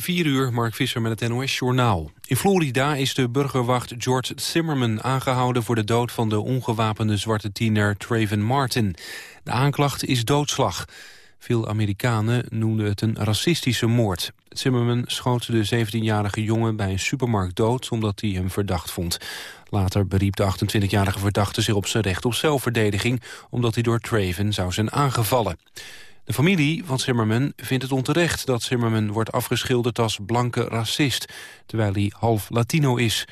4 uur, Mark Visser met het NOS-journaal. In Florida is de burgerwacht George Zimmerman aangehouden... voor de dood van de ongewapende zwarte tiener Traven Martin. De aanklacht is doodslag. Veel Amerikanen noemden het een racistische moord. Zimmerman schoot de 17-jarige jongen bij een supermarkt dood... omdat hij hem verdacht vond. Later beriep de 28-jarige verdachte zich op zijn recht op zelfverdediging... omdat hij door Traven zou zijn aangevallen. De familie van Zimmerman vindt het onterecht dat Zimmerman wordt afgeschilderd als blanke racist, terwijl hij half Latino is.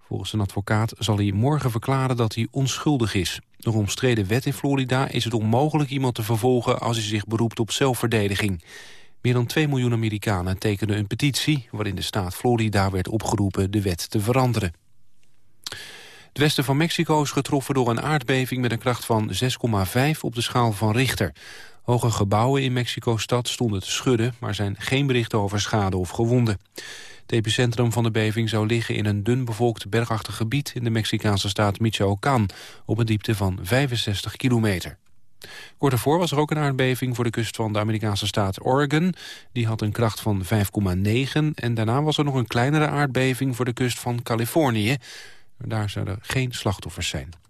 Volgens een advocaat zal hij morgen verklaren dat hij onschuldig is. Door omstreden wet in Florida is het onmogelijk iemand te vervolgen als hij zich beroept op zelfverdediging. Meer dan 2 miljoen Amerikanen tekenden een petitie waarin de staat Florida werd opgeroepen de wet te veranderen. Het westen van Mexico is getroffen door een aardbeving met een kracht van 6,5 op de schaal van Richter. Hoge gebouwen in Mexico-stad stonden te schudden... maar zijn geen berichten over schade of gewonden. Het epicentrum van de beving zou liggen in een dun bevolkt bergachtig gebied... in de Mexicaanse staat Michoacán, op een diepte van 65 kilometer. Kort ervoor was er ook een aardbeving voor de kust van de Amerikaanse staat Oregon. Die had een kracht van 5,9 en daarna was er nog een kleinere aardbeving voor de kust van Californië. Daar zouden geen slachtoffers zijn.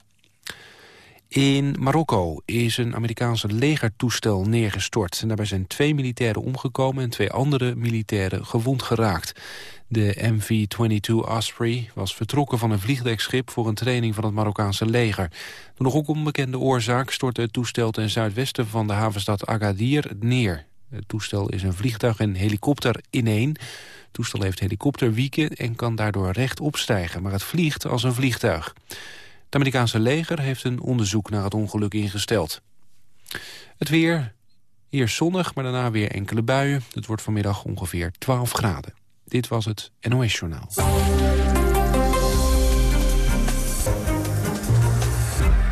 In Marokko is een Amerikaanse legertoestel neergestort. En daarbij zijn twee militairen omgekomen en twee andere militairen gewond geraakt. De MV-22 Osprey was vertrokken van een vliegdekschip... voor een training van het Marokkaanse leger. Door nog ook onbekende oorzaak stortte het toestel ten zuidwesten van de havenstad Agadir neer. Het toestel is een vliegtuig en helikopter ineen. Het toestel heeft helikopterwieken en kan daardoor recht opstijgen... maar het vliegt als een vliegtuig. Het Amerikaanse leger heeft een onderzoek naar het ongeluk ingesteld. Het weer, eerst zonnig, maar daarna weer enkele buien. Het wordt vanmiddag ongeveer 12 graden. Dit was het NOS Journaal.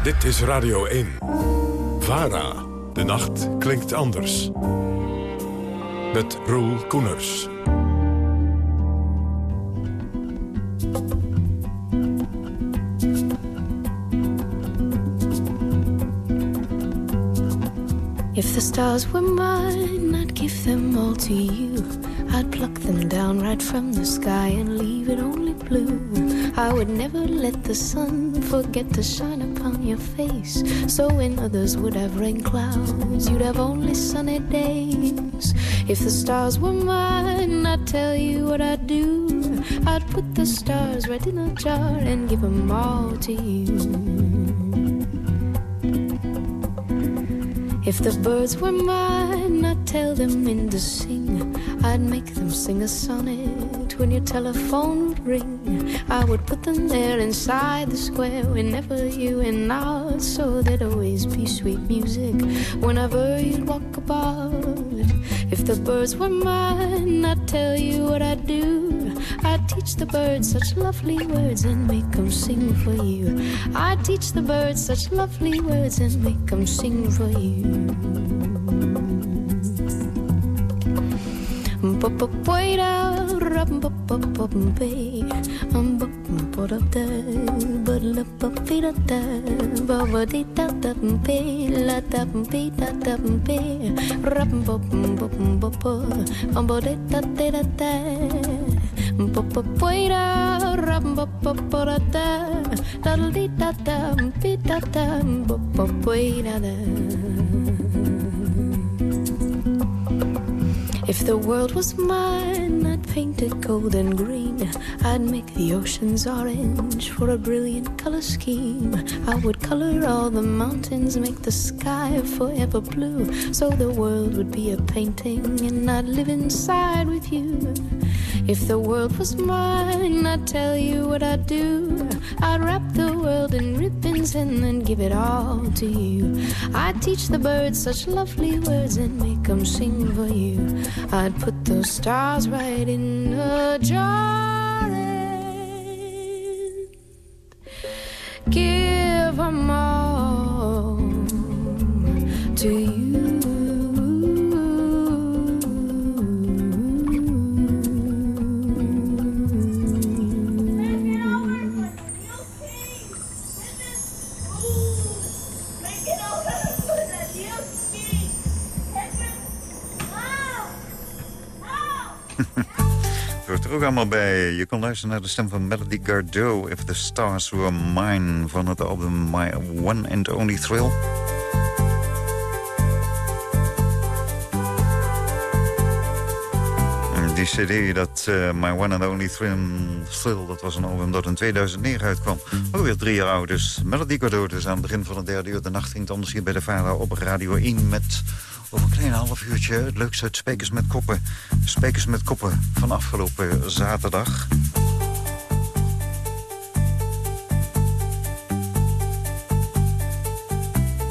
Dit is Radio 1. VARA. De nacht klinkt anders. Met Roel Koeners. Stars were mine, I'd give them all to you. I'd pluck them down right from the sky and leave it only blue. I would never let the sun forget to shine upon your face. So when others would have rain clouds, you'd have only sunny days. If the stars were mine, I'd tell you what I'd do. I'd put the stars right in a jar and give them all to you. If the birds were mine, I'd tell them when to sing. I'd make them sing a sonnet when your telephone would ring. I would put them there inside the square whenever you and I, so there'd always be sweet music whenever you'd walk about. If the birds were mine, I'd tell you what I'd do. I'd teach the birds such lovely words and make them sing for you. I'd teach the birds such lovely words and make them sing for you. If the world was mine, I'd paint it gold and green. I'd make the oceans orange for a brilliant color scheme. I would color all the mountains, make the sky forever blue. So the world would be a painting, and I'd live inside with you. If the world was mine, I'd tell you what I'd do. I'd wrap the world in ribbons and then give it all to you. I'd teach the birds such lovely words and make them sing for you. I'd put those stars right in a jar and give them all to you. Allemaal bij. Je kon luisteren naar de stem van Melody Gardot... If the Stars Were Mine van het album My One and Only Thrill. Die cd, dat uh, My One and Only Thrill, dat was een album dat in 2009 uitkwam. Ook weer drie jaar oud, dus Melody Gardot. Dus aan het begin van het derde uur de nacht ging het anders hier bij de Vader op Radio 1... met over een klein half uurtje het leukste uit Spekers met Koppen. Spekers met Koppen van afgelopen zaterdag.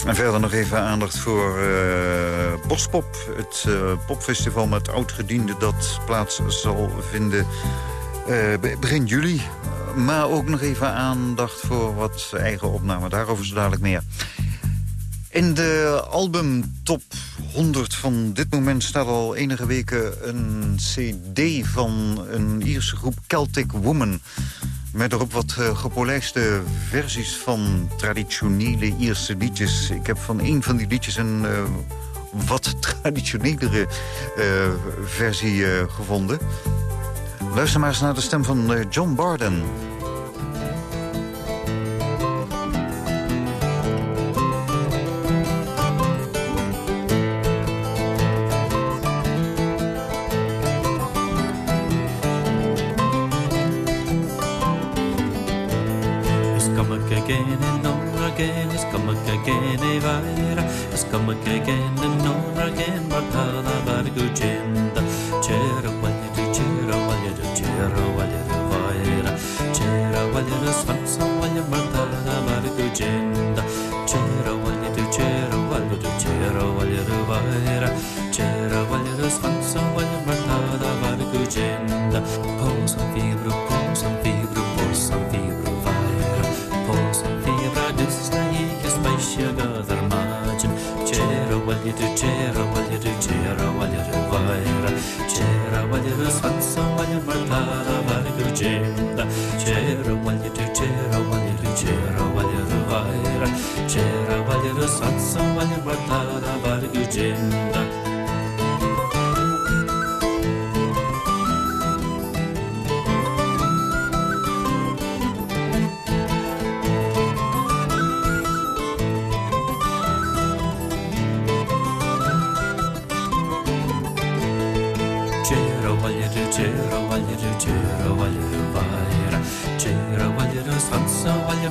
En verder nog even aandacht voor uh, Bospop. Het uh, popfestival met oudgedienden dat plaats zal vinden uh, begin juli. Maar ook nog even aandacht voor wat eigen opname. Daarover zo dadelijk meer. In de album Top 100 van dit moment staat al enige weken een cd van een Ierse groep Celtic Woman. Met erop wat uh, gepolijste versies van traditionele Ierse liedjes. Ik heb van een van die liedjes een uh, wat traditionelere uh, versie gevonden. Luister maar eens naar de stem van John Barden.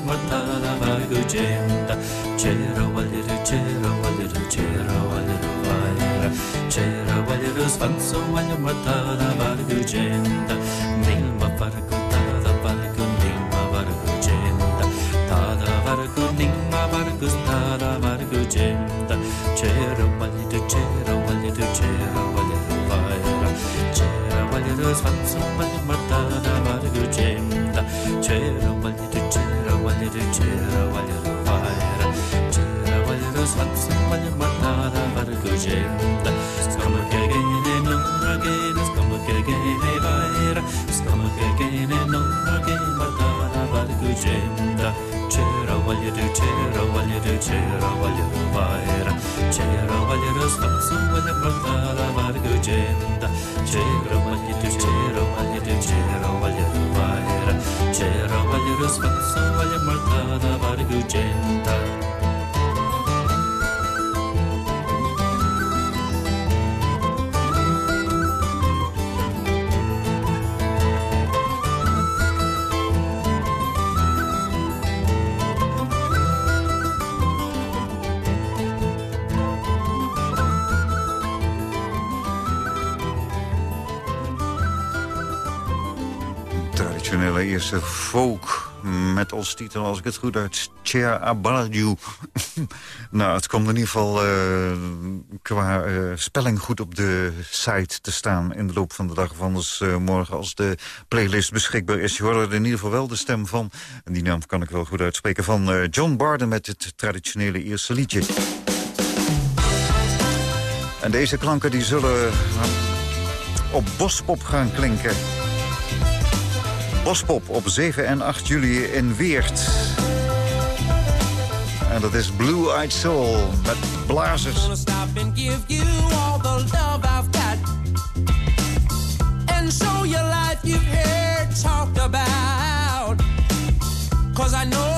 matana maigu cera Chera cera chera cera chera waliru cera Chera Spanso, svanso valya matana maigu jenda Nilma vargu tada vargu nilma vargu jenda Tada vargu nilma vargu tada vargu jenda Chera waliru cera waliru chera waliru vaira Chera waliru svanso Cero voglia di c'era voglia di vaera Cero voglia di star su voglia pronta la marga gente Cero voglia di c'era voglia di c'era voglia di vaera c'era voglia di star su voglia Ierse folk met als titel, als ik het goed uit, Cher Abaladu. nou, het komt in ieder geval uh, qua uh, spelling goed op de site te staan... in de loop van de dag of anders uh, morgen als de playlist beschikbaar is. Je hoorde in ieder geval wel de stem van, en die naam kan ik wel goed uitspreken... van John Barden met het traditionele Ierse liedje. En deze klanken die zullen op bospop gaan klinken... Bospop op 7 en 8 juli in Weert. En dat is Blue Eyed Soul met blazers. And show your life you've heard talked about. Cause I know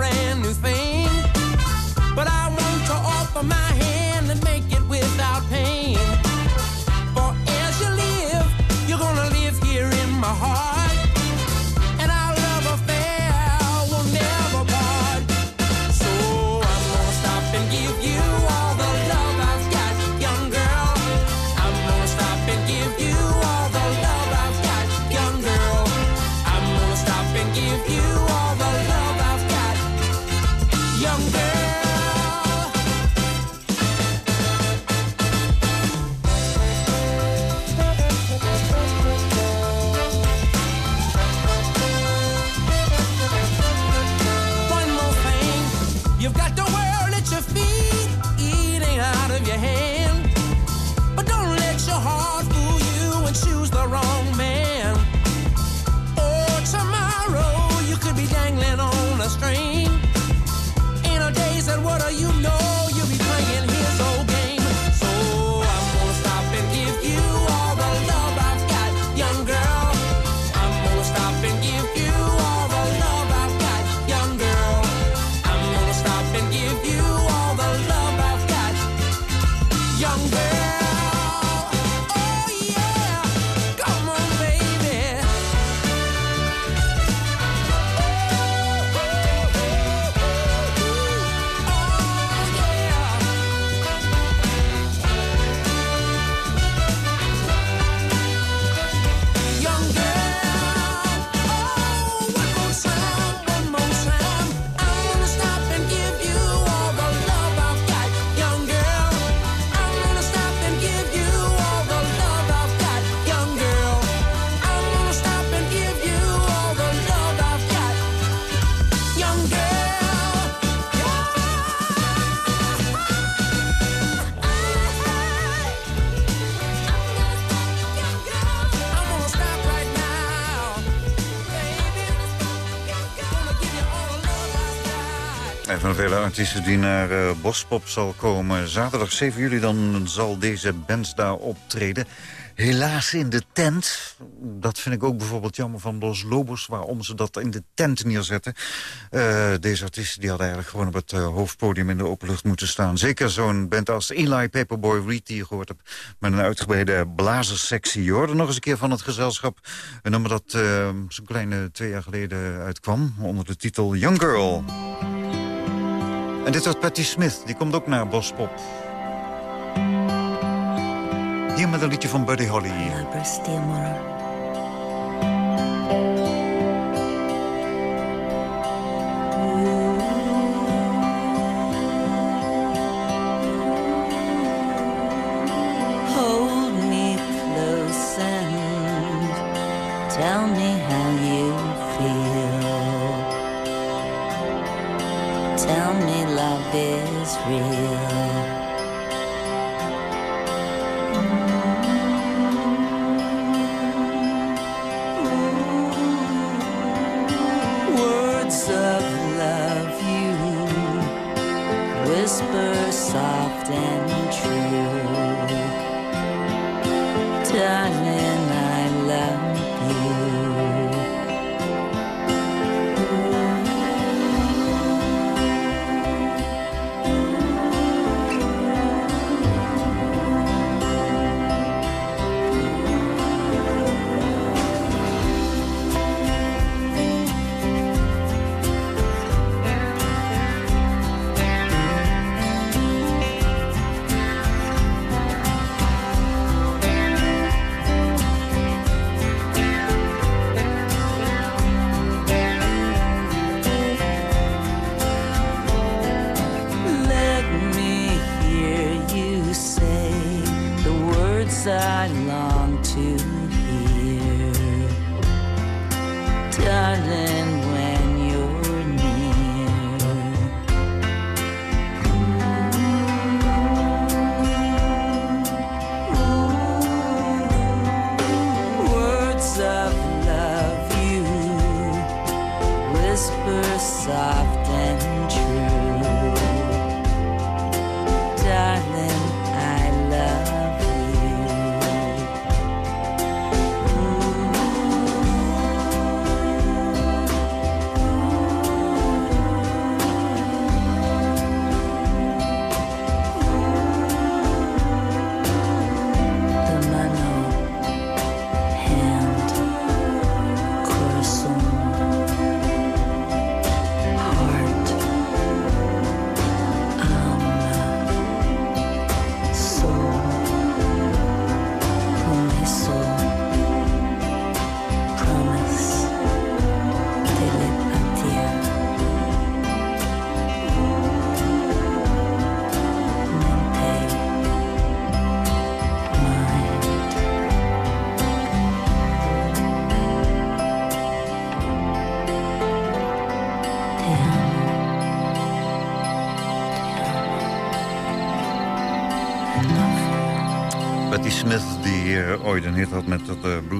friend. be dangling on a string. In a daze. and what do you know? Vele artiesten die naar uh, Bospop zal komen. Zaterdag 7 juli dan zal deze band daar optreden. Helaas in de tent. Dat vind ik ook bijvoorbeeld jammer van Los Lobos... waarom ze dat in de tent neerzetten. Uh, deze artiesten die hadden eigenlijk gewoon op het uh, hoofdpodium... in de openlucht moeten staan. Zeker zo'n band als Eli Paperboy Reed... die je gehoord hebt met een uitgebreide blazerssectie. Je nog eens een keer van het gezelschap. Een nummer dat zo'n kleine twee jaar geleden uitkwam... onder de titel Young Girl. En dit was Patti Smith, die komt ook naar Bospop. Hier met een liedje van Buddy Holly. Smith, die ooit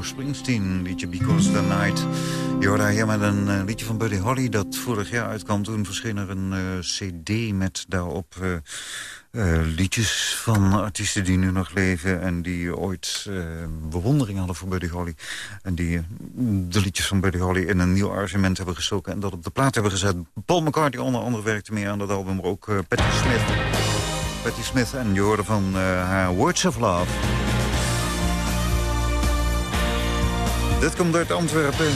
Springsteen liedje Because the Night Jorda hier met een uh, liedje van Buddy Holly dat vorig jaar uitkwam. Toen verscheen er een uh, cd met daarop uh, liedjes van artiesten die nu nog leven... en die ooit bewondering hadden voor Buddy Holly. En die de liedjes van Buddy Holly in een nieuw arrangement hebben gestoken... en dat op de plaat hebben gezet. Paul McCartney onder andere werkte mee aan dat album... maar ook Patti Smith. Patti Smith en je hoorde van haar Words of Love... Dit komt uit Antwerpen.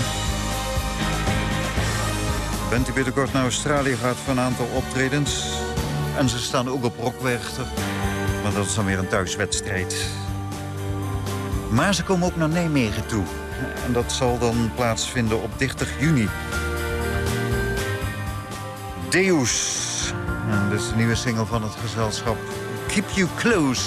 Bent u binnenkort naar Australië gaat voor een aantal optredens. En ze staan ook op Rockwerchter. Maar dat is dan weer een thuiswedstrijd. Maar ze komen ook naar Nijmegen toe. En dat zal dan plaatsvinden op 30 juni. Deus. En dit is de nieuwe single van het gezelschap. Keep You Close.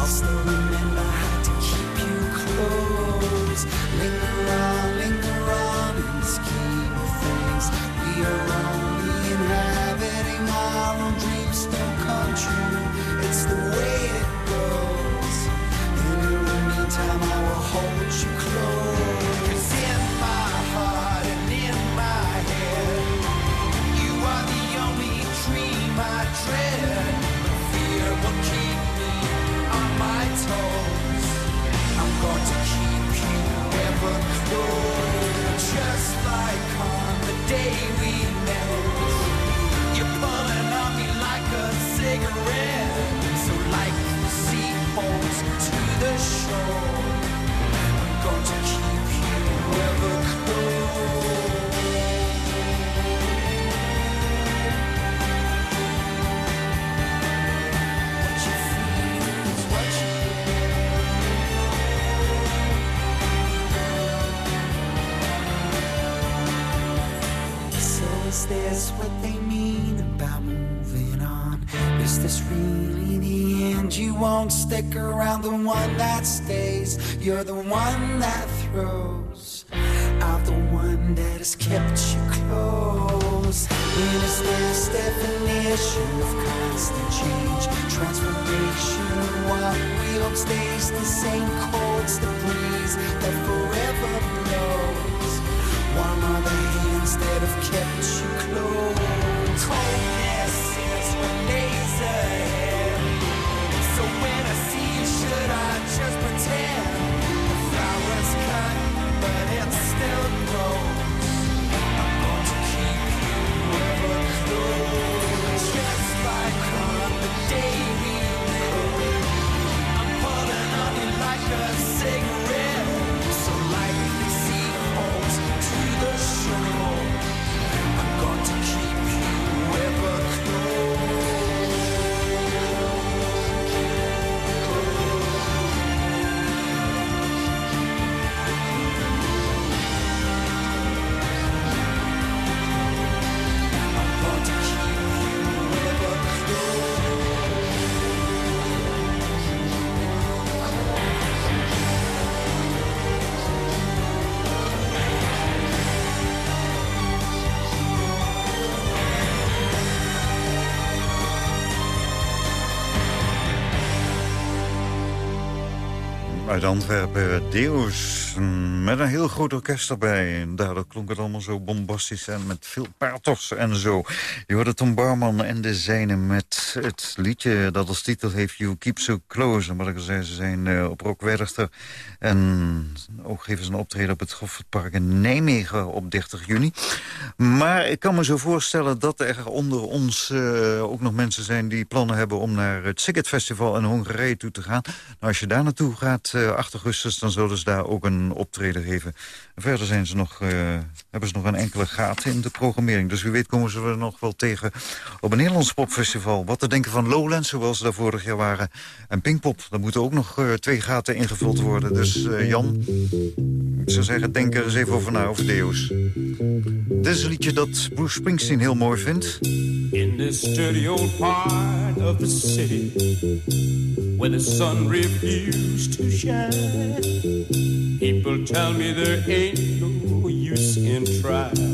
I'll still remember how to keep you close. Linger Is this what they mean about moving on? Is this really the stick around the one that stays. You're the one that throws out the one that has kept you close. In its this definition of constant change, transformation, what we hope stays the same. Cold's the breeze that forever blows. Warm are the hands that have kept you close. Coldness is what Uit Antwerpen, Deus, met een heel groot orkest erbij. Daardoor klonk het allemaal zo bombastisch en met veel pathos en zo. Je hoorde Tom Barman en de zijnen met het liedje dat als titel heeft You Keep So Close. Wat ik zei, ze zijn uh, op Rock En ook geven ze een optreden op het Goffertpark in Nijmegen op 30 juni. Maar ik kan me zo voorstellen dat er onder ons uh, ook nog mensen zijn... die plannen hebben om naar het Siget Festival in Hongarije toe te gaan. Nou, als je daar naartoe gaat, 8 eh, augustus, dan zullen ze daar ook een optreden geven. verder zijn ze nog, uh, hebben ze nog een enkele gaten in de programmering. Dus wie weet komen ze er nog wel tegen op een Nederlands popfestival. Wat te denken van Lowlands, zoals ze daar vorig jaar waren. En Pinkpop, daar moeten ook nog uh, twee gaten ingevuld worden. Dus uh, Jan, ik zou zeggen, denk er eens even over na, over Deus. Dit is een liedje dat Bruce Springsteen heel mooi vindt. In this sturdy old part of the city Where the sun refused to shine People tell me there ain't no use in trying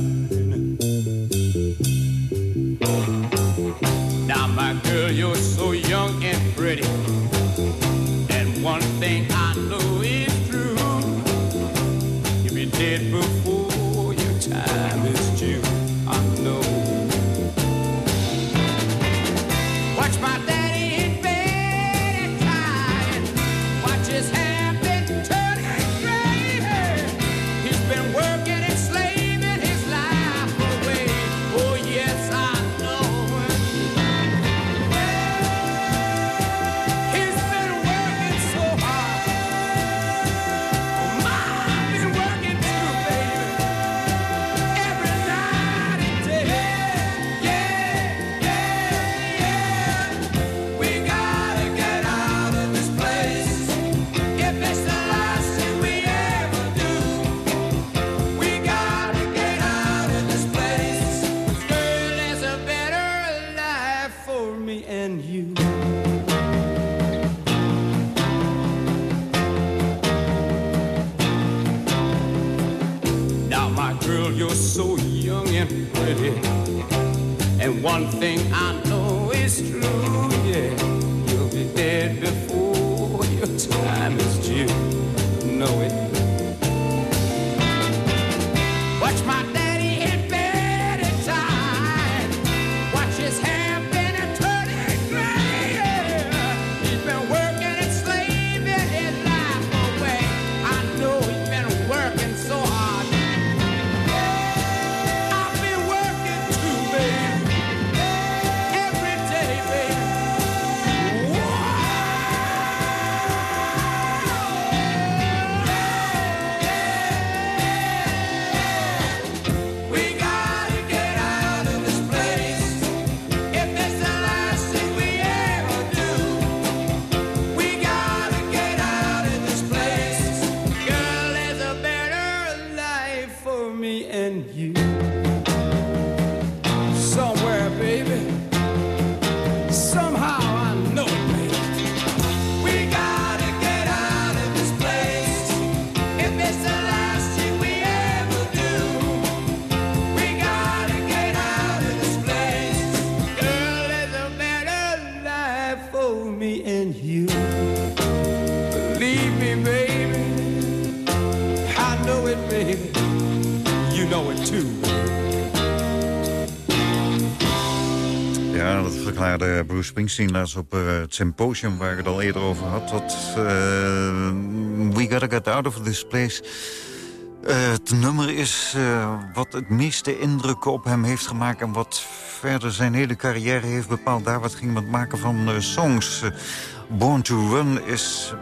thing I know Bruce Springsteen laatst op eh, het symposium... waar ik het al eerder over had. Dat, eh, We Gotta Get Out of This Place... Eh, het nummer is wat het meeste indruk op hem heeft gemaakt... en wat verder zijn hele carrière heeft bepaald. Daar wat ging met het maken van songs. Born to Run is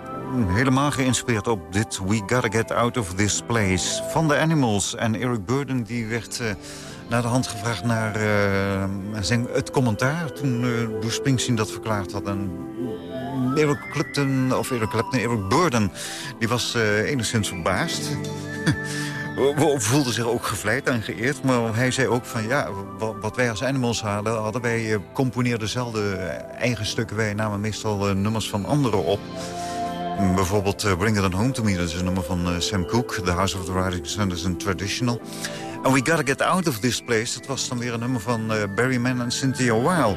helemaal geïnspireerd op dit... We Gotta Get Out of This Place van de Animals. En Eric Burden die werd... naar de hand gevraagd naar eh, zijn, het commentaar... toen eh Bruce Springsteen dat verklaard had. En Eric Clapton, of Eric Clapton, Eric Burden... die was eh, enigszins verbaasd. We voelden zich ook gevleid en geëerd. Maar hij zei ook van ja, wa- wat wij als Animals hadden... hadden wij componeerden eh, eigen stukken. Wij namen meestal nummers van anderen op. Mm, Bijvoorbeeld Bring It On Home To Me, dat is een nummer van Sam Cooke. The House of the Rising Sun is een traditional. En We Gotta Get Out of This Place, dat was dan weer een nummer van eh, Barry Mann en Cynthia Weil.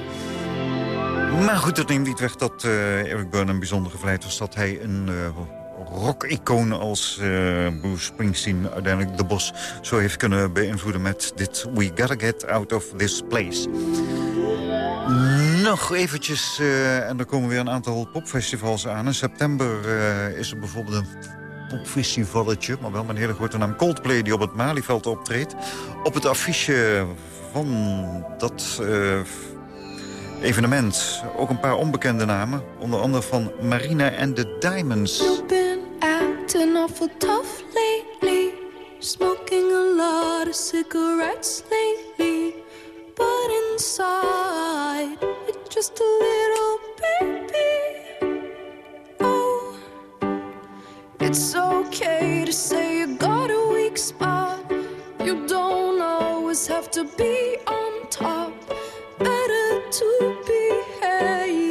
Maar goed, dat neemt niet weg dat eh, Eric Burnham bijzonder gevleid was... dat hij een, eh, rock-icoon als Bruce Springsteen uiteindelijk de bos zo heeft kunnen beïnvloeden met dit We Gotta Get Out of This Place. Nog eventjes, en er komen weer een aantal popfestivals aan. In september is er bijvoorbeeld een popfestivalletje, maar wel met een hele grote naam Coldplay... die op het Malieveld optreedt. Op het affiche van dat eh, evenement ook een paar onbekende namen. Onder andere van Marina and the Diamonds. You've been acting awful tough lately. Smoking a lot of cigarettes lately. But inside, it's just a little baby. It's okay to say you got a weak spot. You don't always have to be on top. Better to be hated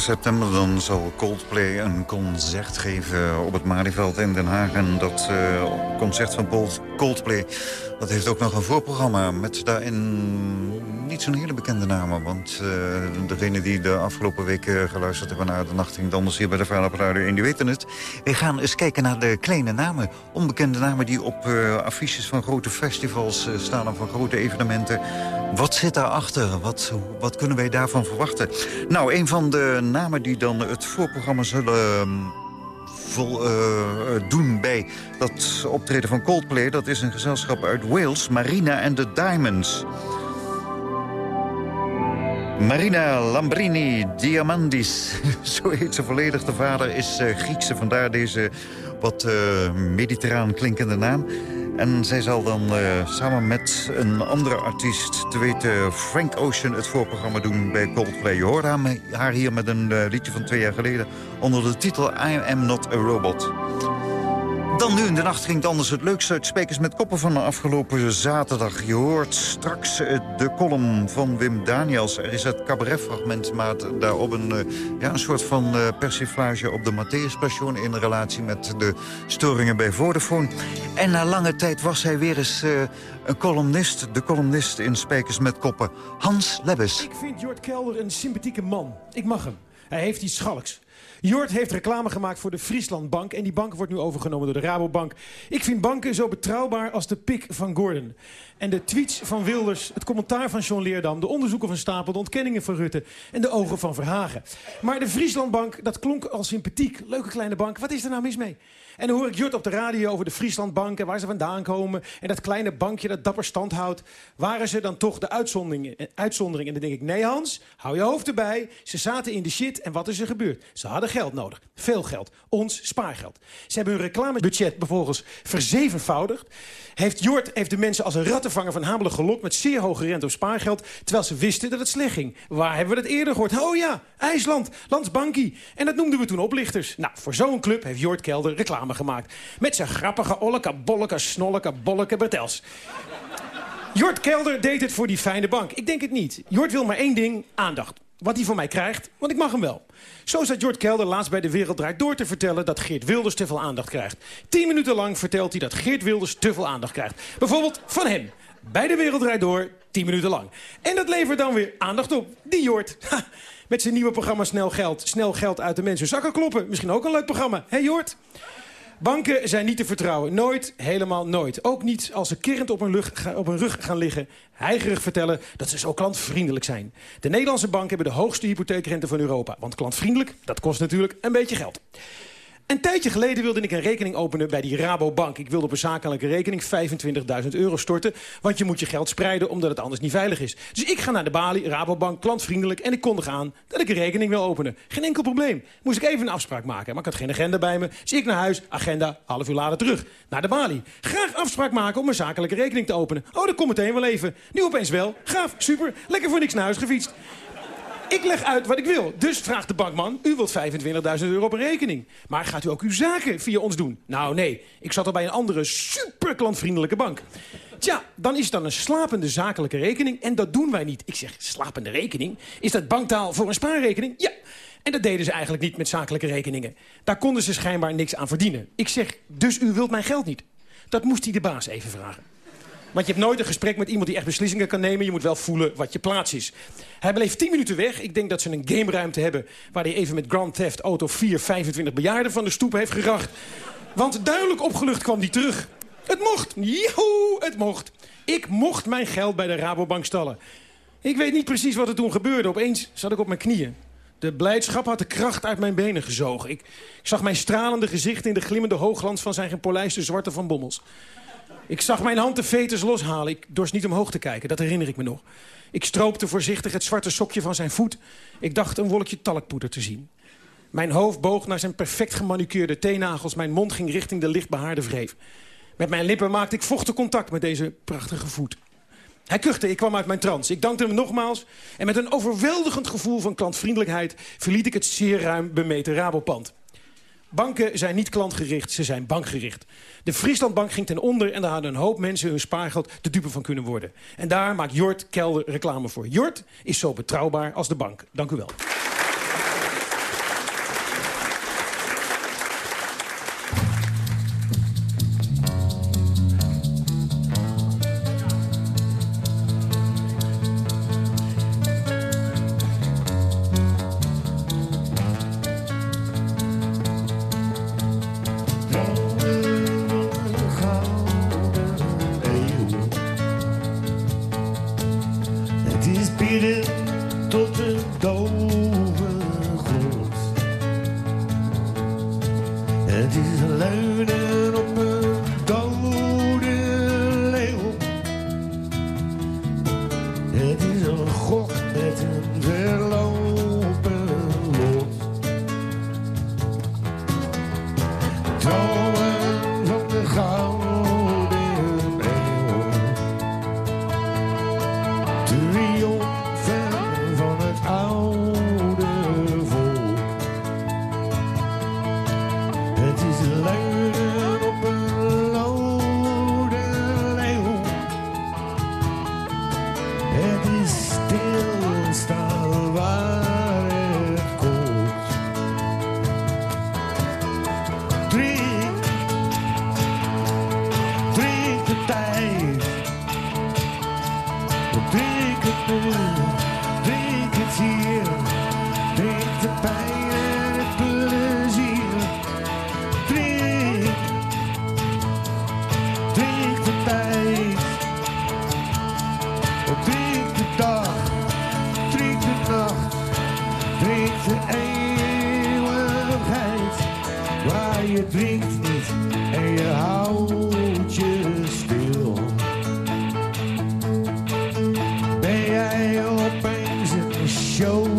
september dan zal Coldplay een concert geven op het Malieveld in Den Haag. En dat eh, concert van Coldplay dat heeft ook nog een voorprogramma... met daarin niet zo'n hele bekende namen. Want uh, degene die de afgelopen weken geluisterd hebben naar de Nachting... Anders hier bij de Vader Radio 1, die weten het. We gaan eens kijken naar de kleine namen. Onbekende namen die op uh, affiches van grote festivals uh, staan... of van grote evenementen. Wat zit daarachter? Wat, wat kunnen wij daarvan verwachten? Nou, een van de namen die dan het voorprogramma zullen vol, uh, doen bij dat optreden van Coldplay. Dat is een gezelschap uit Wales, Marina and the Diamonds. Marina Lambrini Diamandis, zo heet ze volledig. De vader is uh, Griekse, vandaar deze wat uh, mediterraan klinkende naam. En zij zal dan uh, samen met een andere artiest, te weten Frank Ocean... het voorprogramma doen bij Coldplay. Je hoort haar, haar hier met een liedje van twee jaar geleden... onder de titel I Am Not A Robot. Dan nu in de nacht ging het anders het leukste uit Spekers met Koppen van de afgelopen zaterdag. Je hoort straks eh, de column van Wim Daniels. Er is het cabaretfragment, maar daarop een, eh, ja, een soort van eh, persiflage op de Matthäuspassion... in relatie met de storingen bij Vodafone. En na lange tijd was hij weer eens een columnist. De columnist in Spekers met Koppen, Hans Lebbes. Ik vind Jort Kelder een sympathieke man. Ik mag hem. Hij heeft iets schalks. Jort heeft reclame gemaakt voor de Frieslandbank... en die bank wordt nu overgenomen door de Rabobank. Ik vind banken zo betrouwbaar als de pik van Gordon. En de tweets van Wilders, het commentaar van John Leerdam... de onderzoeken van Stapel, de ontkenningen van Rutte... en de ogen van Verhagen. Maar de Frieslandbank, dat klonk al sympathiek. Leuke kleine bank, wat is er nou mis mee? En dan hoor ik Jort op de radio over de Frieslandbank... en waar ze vandaan komen. En dat kleine bankje dat dapper stand houdt. Waren ze dan toch de uitzondering? eh, uitzondering? En dan denk ik, nee Hans, hou je hoofd erbij. Ze zaten in de shit en wat is er gebeurd? Ze hadden geld nodig. Veel geld. Ons spaargeld. Ze hebben hun reclamebudget bijvoorbeeld verzevenvoudigd. Heeft Jort heeft de mensen als een rattenvanger van Hamelen gelokt... met zeer hoge rente op spaargeld, terwijl ze wisten dat het slecht ging. Waar hebben we dat eerder gehoord? Oh ja, IJsland, Landsbankie. En dat noemden we toen oplichters. Nou, voor zo'n club heeft Jort Kelder reclame gemaakt. Met zijn grappige olleke, bolleke, snolleke, bolleke Bertels. Jort Kelder deed het voor die fijne bank. Ik denk het niet. Jort wil maar één ding, aandacht. Wat hij van mij krijgt, want ik mag hem wel. Zo zat Jort Kelder laatst bij De Wereld Draait Door te vertellen... dat Geert Wilders te veel aandacht krijgt. Tien minuten lang vertelt hij dat Geert Wilders te veel aandacht krijgt. Bijvoorbeeld van hem. Bij De Wereld Draait Door, tien minuten lang. En dat levert dan weer aandacht op. Die Jort. Met zijn nieuwe programma Snel Geld. Snel geld uit de mensen zakken kloppen. Misschien ook een leuk programma. Hé hey, Jort? Banken zijn niet te vertrouwen. Nooit, helemaal nooit. Ook niet als ze kerend op hun, ga- op hun rug gaan liggen... heigerig vertellen dat ze zo klantvriendelijk zijn. De Nederlandse banken hebben de hoogste hypotheekrente van Europa. Want klantvriendelijk, dat kost natuurlijk een beetje geld. Een tijdje geleden wilde ik een rekening openen bij die Rabobank. Ik wilde op een zakelijke rekening 25.000 euro storten... want je moet je geld spreiden omdat het anders niet veilig is. Dus ik ga naar de balie, Rabobank, klantvriendelijk... en ik kondig aan dat ik een rekening wil openen. Geen enkel probleem. Moest ik even een afspraak maken, maar ik had geen agenda bij me. Dus ik naar huis, agenda, half uur later terug. Naar de balie. Graag afspraak maken om een zakelijke rekening te openen. Oh, dat komt meteen wel even. Nu opeens wel. Gaaf, super. Lekker voor niks naar huis gefietst. Ik leg uit wat ik wil. Dus vraagt de bankman, u wilt 25.000 euro op rekening. Maar gaat u ook uw zaken via ons doen? Nou, nee. Ik zat al bij een andere super klantvriendelijke bank. Tja, dan is het dan een slapende zakelijke rekening. En dat doen wij niet. Ik zeg, slapende rekening? Is dat banktaal voor een spaarrekening? Ja. En dat deden ze eigenlijk niet met zakelijke rekeningen. Daar konden ze schijnbaar niks aan verdienen. Ik zeg, dus u wilt mijn geld niet? Dat moest hij de baas even vragen. Want je hebt nooit een gesprek met iemand die echt beslissingen kan nemen. Je moet wel voelen wat je plaats is. Hij bleef 10 minuten weg. Ik denk dat ze een gameruimte hebben... waar hij even met Grand Theft Auto 4 25 bejaarden van de stoep heeft geracht. Want duidelijk opgelucht kwam hij terug. Het mocht. Joehoe, het mocht. Ik mocht mijn geld bij de Rabobank stallen. Ik weet niet precies wat er toen gebeurde. Opeens zat ik op mijn knieën. De blijdschap had de kracht uit mijn benen gezogen. Ik, ik zag mijn stralende gezicht in de glimmende hoogglans... van zijn gepolijste zwarte van bommels. Ik zag mijn hand de veters loshalen. Ik dorst niet omhoog te kijken, dat herinner ik me nog. Ik stroopte voorzichtig het zwarte sokje van zijn voet. Ik dacht een wolkje talkpoeder te zien. Mijn hoofd boog naar zijn perfect gemanicureerde teennagels. Mijn mond ging richting de lichtbehaarde wreef. Met mijn lippen maakte ik vochtig contact met deze prachtige voet. Hij kuchte, ik kwam uit mijn trance. Ik dankte hem nogmaals. En met een overweldigend gevoel van klantvriendelijkheid... verliet ik het zeer ruim bemeten Rabopand. Banken zijn niet klantgericht, ze zijn bankgericht. De Frieslandbank ging ten onder en daar hadden een hoop mensen hun spaargeld de dupe van kunnen worden. En daar maakt Jort Kelder reclame voor. Jort is zo betrouwbaar als de bank. Dank u wel. Een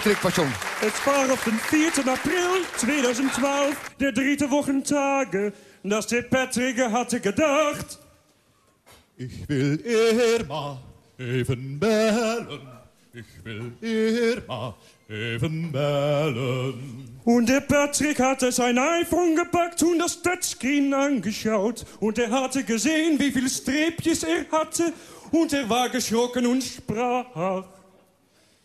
Patrick Passion. Het war auf den 4. April 2012, der dritte Wochentage, dass der Patrick hatte gedacht. Ich will Irma even bellen. Ich will Irma even bellen. Und der Patrick hatte sein iPhone gepackt und das Touchscreen angeschaut. Und er hatte gesehen, wie viele Sträbjes er hatte. Und er war geschrocken und sprach.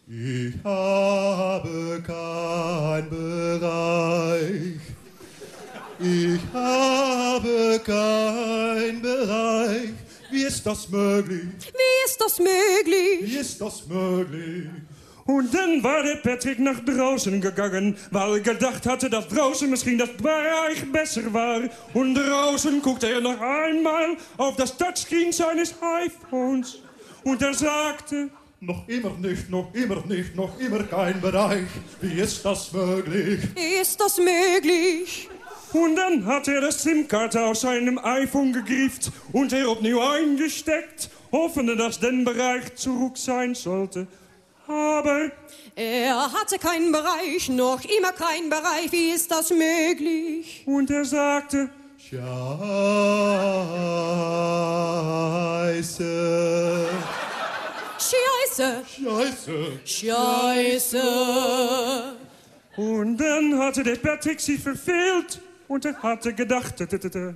Ich habe kein Bereich. Ich habe kein Bereich. Wie ist das möglich? Wie ist das möglich? Wie ist das möglich? Und dann war der Patrick nach draußen gegangen, weil er gedacht hatte, dass draußen misschien das Bereich besser war. Und draußen guckte er noch einmal auf das Touchscreen seines iPhones. Und er sagte, Noch immer nicht, noch immer nicht, noch immer kein Bereich. Wie ist das möglich? ist das möglich? Und dann hat er das SIM-Karte aus seinem iPhone gegriffen und er opnieuw eingesteckt, hoffende, dass den Bereich zurück sein sollte. Aber Er hatte keinen Bereich, noch immer keinen Bereich. Wie ist das möglich? Und er sagte, Scheiße. Scheiße, Scheiße. Scheiße. Und dann hatte der Patrick sich verfehlt und er hatte gedacht, t- t- t-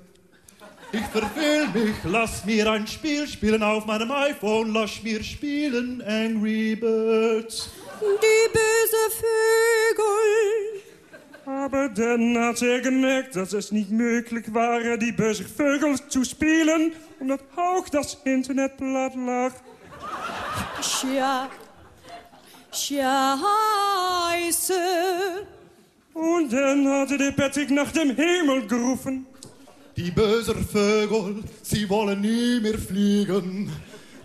Ich verfehl mich, lass mir ein Spiel spielen auf meinem iPhone, lass mir spielen Angry Birds. Die böse Vögel. aber dann hat er gemerkt, dass es nicht möglich war, die böse Vögel zu spielen, omdat auch das Internet platt lag. Scheiße. Und Und dann hatte der Patrick nach dem Himmel gerufen. Die bösen Vögel, sie wollen nie mehr fliegen.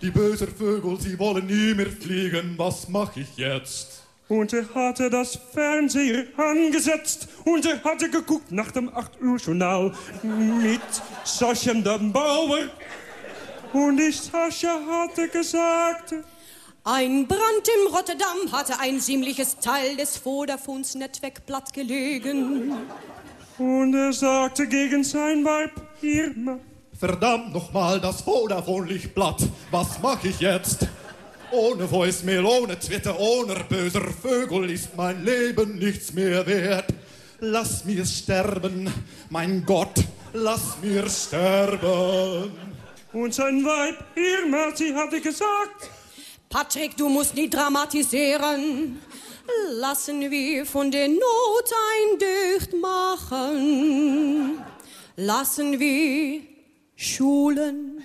Die bösen Vögel, sie wollen nie mehr fliegen. Was mach ich jetzt? Und er hatte das Fernseher angesetzt und er hatte geguckt nach dem 8 Uhr Journal mit Sascha den Bauer. Und die Sascha hatte gesagt, Ein Brand in Rotterdam hatte ein ziemliches Teil des Vodafones Netzwerk plattgelegen. und er sagte gegen sein Weib Irma, Verdammt nochmal, das Vodafone liegt platt. Was mach ich jetzt? Ohne Voicemail, ohne Twitter, ohne böser Vögel ist mein Leben nichts mehr wert. Lass mir sterben, mein Gott, lass mir sterben. und sein Weib Irma, sie hatte gesagt, Patrick, du musst nicht dramatisieren. Lassen wir von der Not ein Dicht machen. Lassen wir schulen.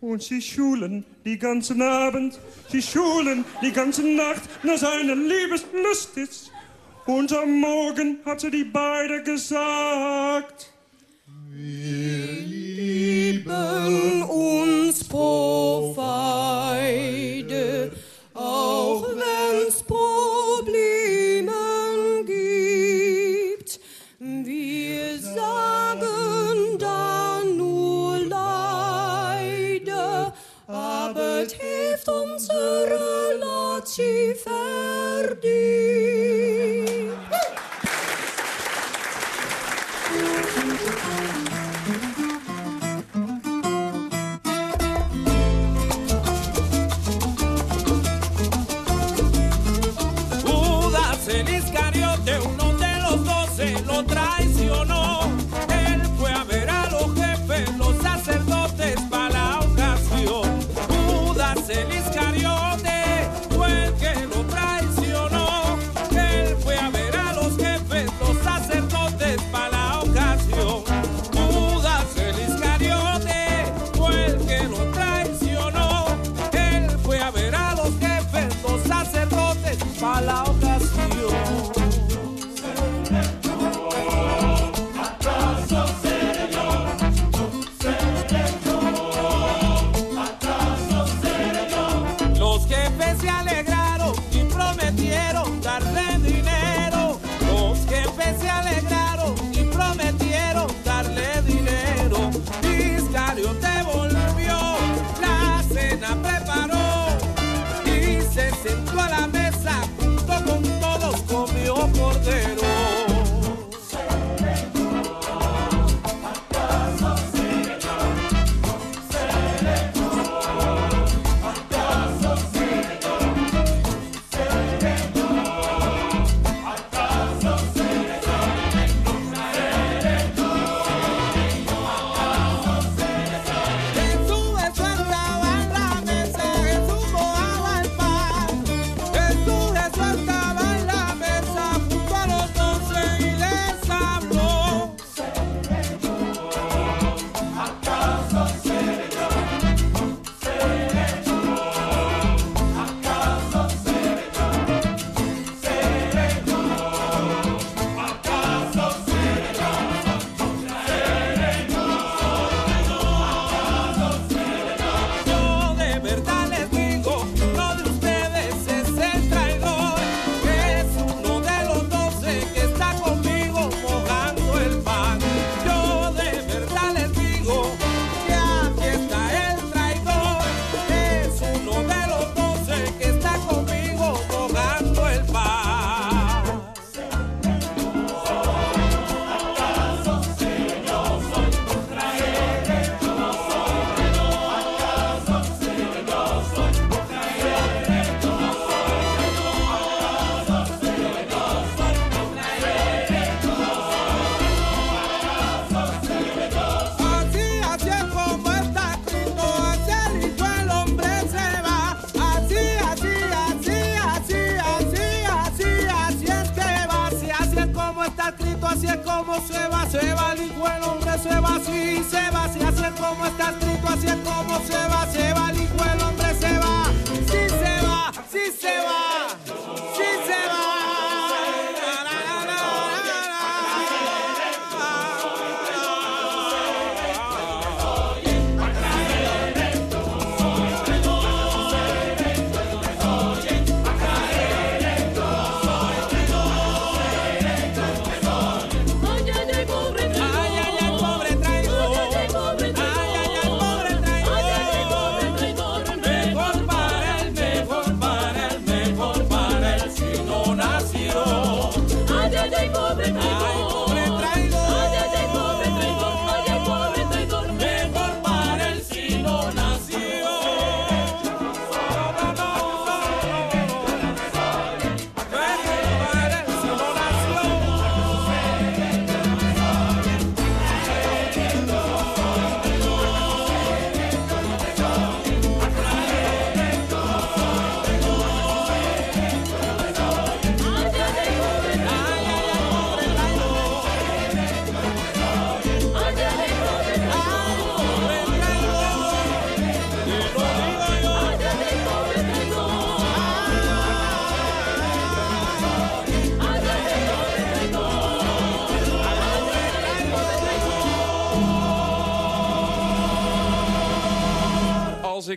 Und sie schulen die ganzen Abend, sie schulen die ganze Nacht nach seiner Liebeslust ist. Und am Morgen hatte die beide gesagt, lieben uns pro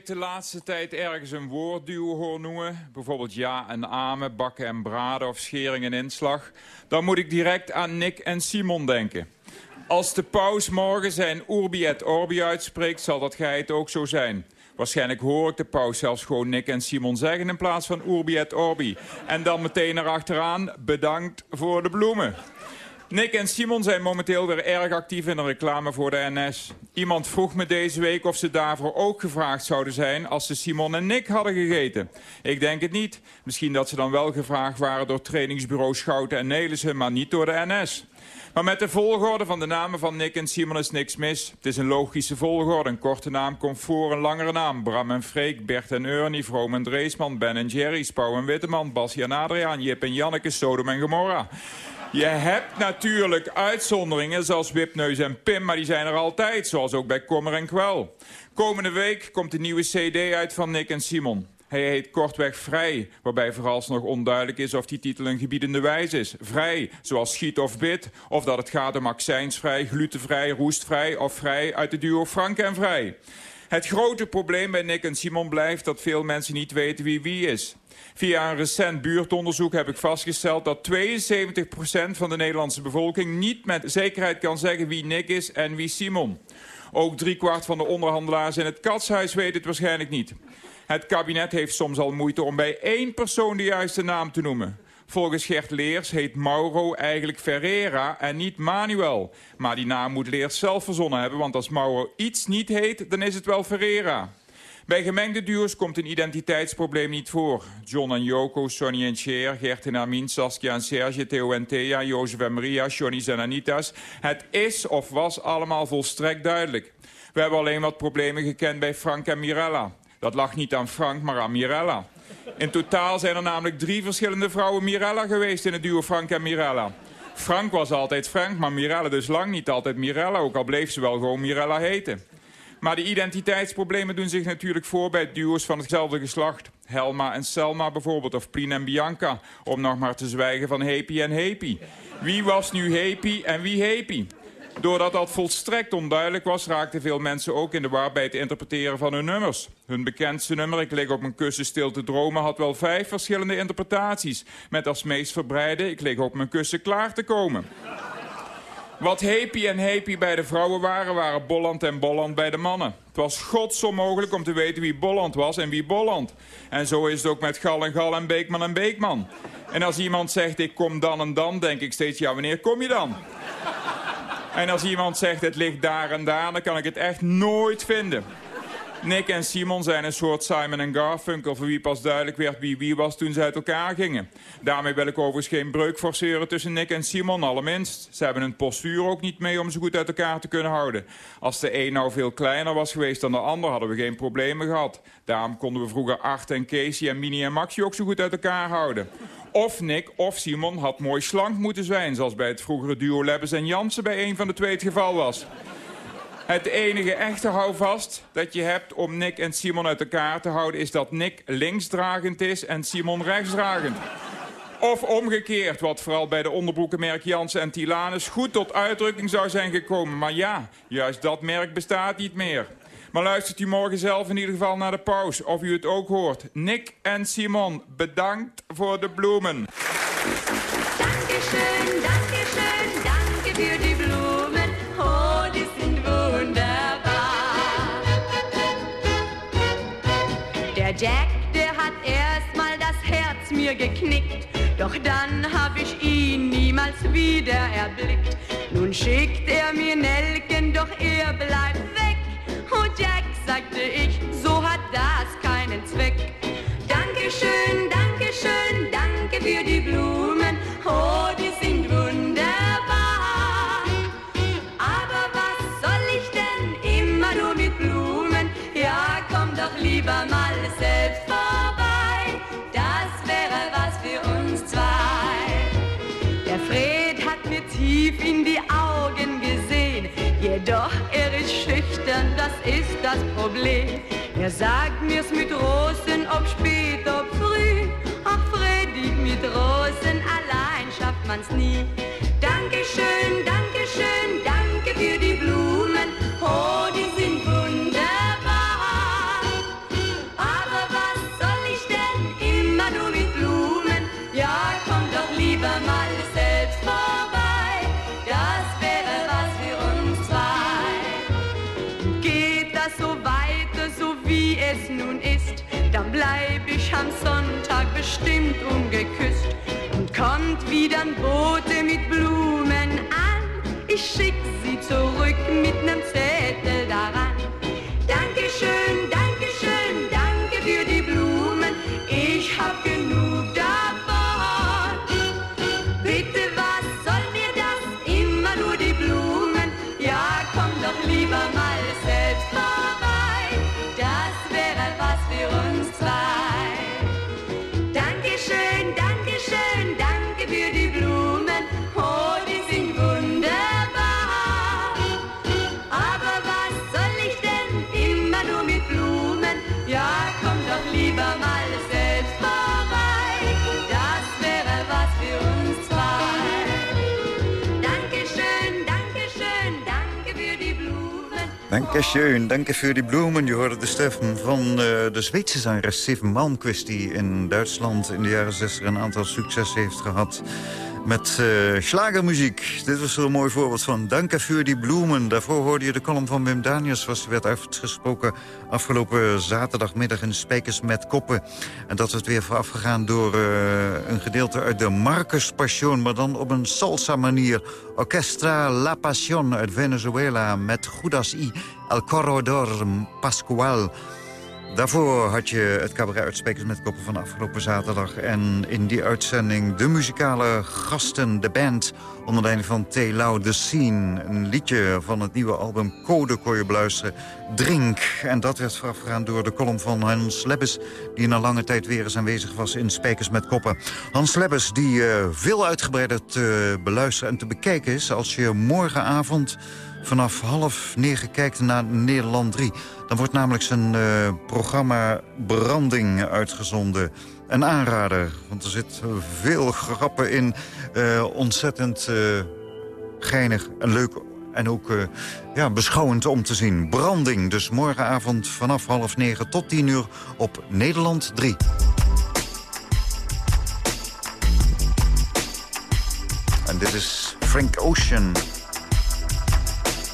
ik de laatste tijd ergens een woordduo hoor noemen... bijvoorbeeld ja en amen, bakken en braden of schering en inslag... dan moet ik direct aan Nick en Simon denken. Als de paus morgen zijn Urbi et Orbi uitspreekt... zal dat geit ook zo zijn. Waarschijnlijk hoor ik de paus zelfs gewoon Nick en Simon zeggen... in plaats van Urbi et Orbi. En dan meteen erachteraan, bedankt voor de bloemen. Nick en Simon zijn momenteel weer erg actief in de reclame voor de NS. Iemand vroeg me deze week of ze daarvoor ook gevraagd zouden zijn... als ze Simon en Nick hadden gegeten. Ik denk het niet. Misschien dat ze dan wel gevraagd waren door trainingsbureau Schouten en Nelissen... maar niet door de NS. Maar met de volgorde van de namen van Nick en Simon is niks mis. Het is een logische volgorde. Een korte naam komt voor een langere naam. Bram en Freek, Bert en Ernie, Vroom en Dreesman, Ben en Jerry... Spouw en Witteman, Basje en Adriaan, Jip en Janneke, Sodom en Gomorra. Je hebt natuurlijk uitzonderingen zoals Wipneus en Pim, maar die zijn er altijd, zoals ook bij Kommer en Kwel. Komende week komt de nieuwe cd uit van Nick en Simon. Hij heet kortweg Vrij, waarbij vooralsnog onduidelijk is of die titel een gebiedende wijze is. Vrij, zoals schiet of bid, of dat het gaat om accijnsvrij, glutenvrij, roestvrij of vrij uit de duo Frank en Vrij. Het grote probleem bij Nick en Simon blijft dat veel mensen niet weten wie wie is. Via een recent buurtonderzoek heb ik vastgesteld dat 72% van de Nederlandse bevolking niet met zekerheid kan zeggen wie Nick is en wie Simon. Ook driekwart van de onderhandelaars in het katshuis weet het waarschijnlijk niet. Het kabinet heeft soms al moeite om bij één persoon de juiste naam te noemen. Volgens Gert Leers heet Mauro eigenlijk Ferreira en niet Manuel. Maar die naam moet Leers zelf verzonnen hebben, want als Mauro iets niet heet, dan is het wel Ferreira. Bij gemengde duo's komt een identiteitsprobleem niet voor. John en Joko, Sonny en Cher, Gert en Armin, Saskia en Serge, Theo en Thea, Jozef en Maria, Johnny's en Anita's. Het is of was allemaal volstrekt duidelijk. We hebben alleen wat problemen gekend bij Frank en Mirella. Dat lag niet aan Frank, maar aan Mirella. In totaal zijn er namelijk drie verschillende vrouwen Mirella geweest in het duo Frank en Mirella. Frank was altijd Frank, maar Mirella dus lang niet altijd Mirella, ook al bleef ze wel gewoon Mirella heten. Maar de identiteitsproblemen doen zich natuurlijk voor bij duo's van hetzelfde geslacht. Helma en Selma bijvoorbeeld, of Plien en Bianca. Om nog maar te zwijgen van Happy en Happy. Wie was nu Happy en wie Happy? Doordat dat volstrekt onduidelijk was, raakten veel mensen ook in de war bij het interpreteren van hun nummers. Hun bekendste nummer, Ik lig op mijn kussen stil te dromen, had wel vijf verschillende interpretaties. Met als meest verbreide, Ik lig op mijn kussen klaar te komen. Wat happy en happy bij de vrouwen waren, waren Bolland en Bolland bij de mannen. Het was godsonmogelijk om te weten wie Bolland was en wie Bolland. En zo is het ook met Gal en Gal en Beekman en Beekman. En als iemand zegt, ik kom dan en dan, denk ik steeds, ja, wanneer kom je dan? En als iemand zegt, het ligt daar en daar, dan kan ik het echt nooit vinden. Nick en Simon zijn een soort Simon en Garfunkel... voor wie pas duidelijk werd wie wie was toen ze uit elkaar gingen. Daarmee wil ik overigens geen breuk forceren tussen Nick en Simon, allerminst. Ze hebben hun postuur ook niet mee om ze goed uit elkaar te kunnen houden. Als de een nou veel kleiner was geweest dan de ander... hadden we geen problemen gehad. Daarom konden we vroeger Art en Casey en Minnie en Maxi ook zo goed uit elkaar houden. Of Nick of Simon had mooi slank moeten zijn... zoals bij het vroegere duo Lebbes en Jansen bij een van de twee het geval was. Het enige echte houvast dat je hebt om Nick en Simon uit elkaar te houden... is dat Nick linksdragend is en Simon rechtsdragend. Of omgekeerd, wat vooral bij de onderbroekenmerk Jansen en Tilanus... goed tot uitdrukking zou zijn gekomen. Maar ja, juist dat merk bestaat niet meer. Maar luistert u morgen zelf in ieder geval naar de pauze, of u het ook hoort. Nick en Simon, bedankt voor de bloemen. Dankeschön, Dankeschön, danke für die Blumen. Oh, die sind wunderbar. Der Jack, der hat erstmal das Herz mir geknickt. Doch dann hab ich ihn niemals wieder erblickt. Nun schickt er mir Nelken, doch er bleibt Jack, sagte ich, so hat das keinen Zweck. Dankeschön, Dankeschön, danke für die Blumen. Oh, die Problem. Er sagt mir's mit Rosen, ob spät, ob früh. Ach Freddy, mit Rosen allein schafft man's nie. Am Sonntag bestimmt ungeküsst und kommt wieder ein Bote mit Blumen an. Ich schick sie zurück mit nem Zettel Blumen. Dankeschön, danke für die bloemen. Je hoorde de stem van eh, de Zweedse zangeres Steven Malmquist... die in Duitsland in de jaren 60 een aantal successen heeft gehad met eh slagermuziek. Dit was een mooi voorbeeld van. Danke für die bloemen. Daarvoor hoorde je de column van Wim Daniels... die werd uitgesproken afgelopen zaterdagmiddag in Spijkers met Koppen. En dat werd weer voorafgegaan door eh, een gedeelte uit de Marcus Passion... maar dan op een salsa-manier. Orchestra La Passion uit Venezuela met Judas y El Corredor Pascual... Daarvoor had je het cabaret Uitsprekers met Koppen van afgelopen zaterdag. En in die uitzending de muzikale gasten, de band... onder leiding van T. Lau, The Scene. Een liedje van het nieuwe album Code kon je beluisteren. Drink. En dat werd voorafgegaan door de column van Hans Lebbes... die na lange tijd weer eens aanwezig was in Spijkers met Koppen. Hans Lebbes die eh, veel uitgebreider te beluisteren en te bekijken is... als je morgenavond vanaf half negen kijkt naar Nederland 3. Dan wordt namelijk zijn eh, programma Branding uitgezonden. Een aanrader, want er zit veel grappen in. Eh, ontzettend eh, geinig en leuk en ook ja, beschouwend om te zien. Branding, dus morgenavond vanaf half negen tot tien uur op Nederland 3. En dit is Frank Ocean.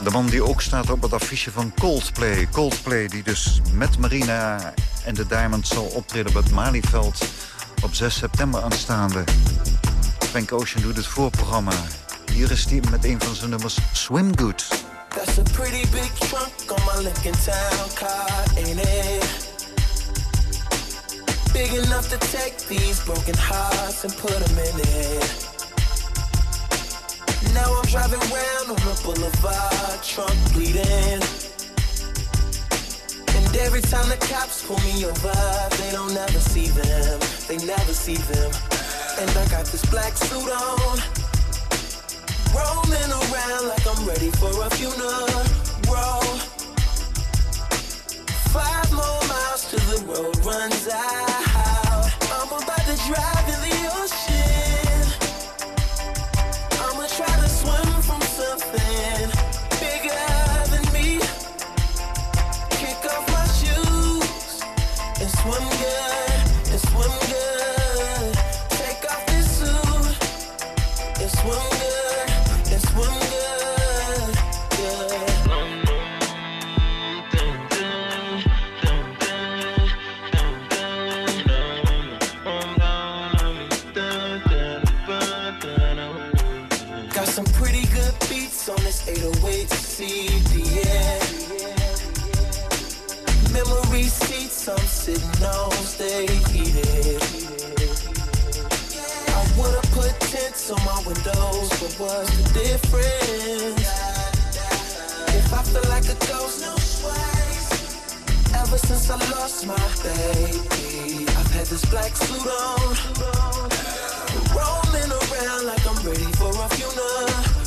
De man die ook staat op het affiche van Coldplay. Coldplay die dus met Marina en de Diamonds zal optreden op het Malieveld op 6 september aanstaande. Frank Ocean doet het voorprogramma. Hier is hij met een van zijn nummers Swim Good. That's a pretty big trunk on my Lincoln Town car, ain't it? Big enough to take these broken hearts and put them in it. Now I'm driving the boulevard, trunk bleeding. And every time the cops pull me over, they don't ever see them. They never see them. And I got this black suit on. Rolling around like I'm ready for a funeral. Five more miles till the road runs out. I'm about to drive in the ocean. What's the difference? If I feel like a ghost, no sweat. Ever since I lost my baby, I've had this black suit on. Rolling around like I'm ready for a funeral.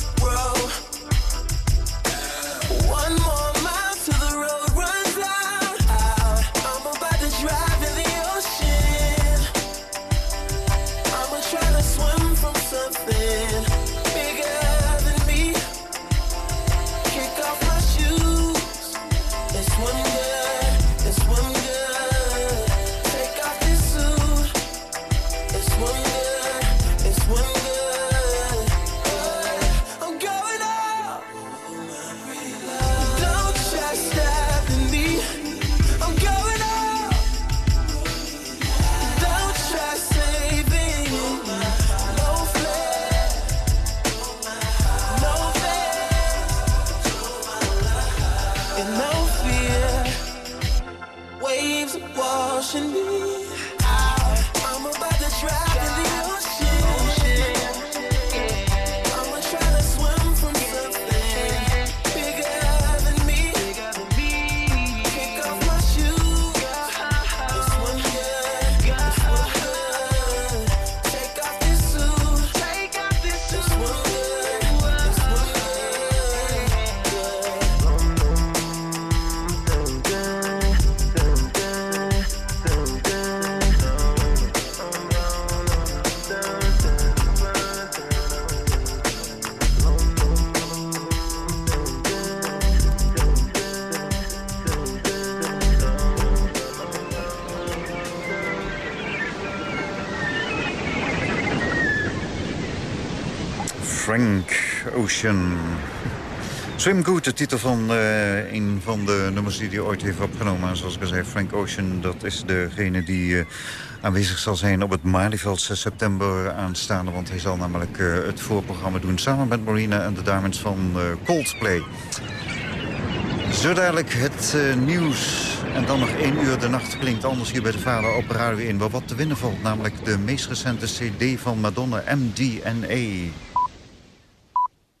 Ocean. Swim Good, de titel van eh, een van de nummers die hij ooit heeft opgenomen. En zoals ik al zei, Frank Ocean, dat is degene die eh, aanwezig zal zijn op het Malieveld 6 september aanstaande. Want hij zal namelijk eh, het voorprogramma doen samen met Marina en de Diamonds van Coldplay. Zo dadelijk het nieuws. En dan nog één uur de nacht klinkt anders hier bij de Vader op Radio 1. Waar wat te winnen valt, namelijk de meest recente cd van Madonna, MDNA.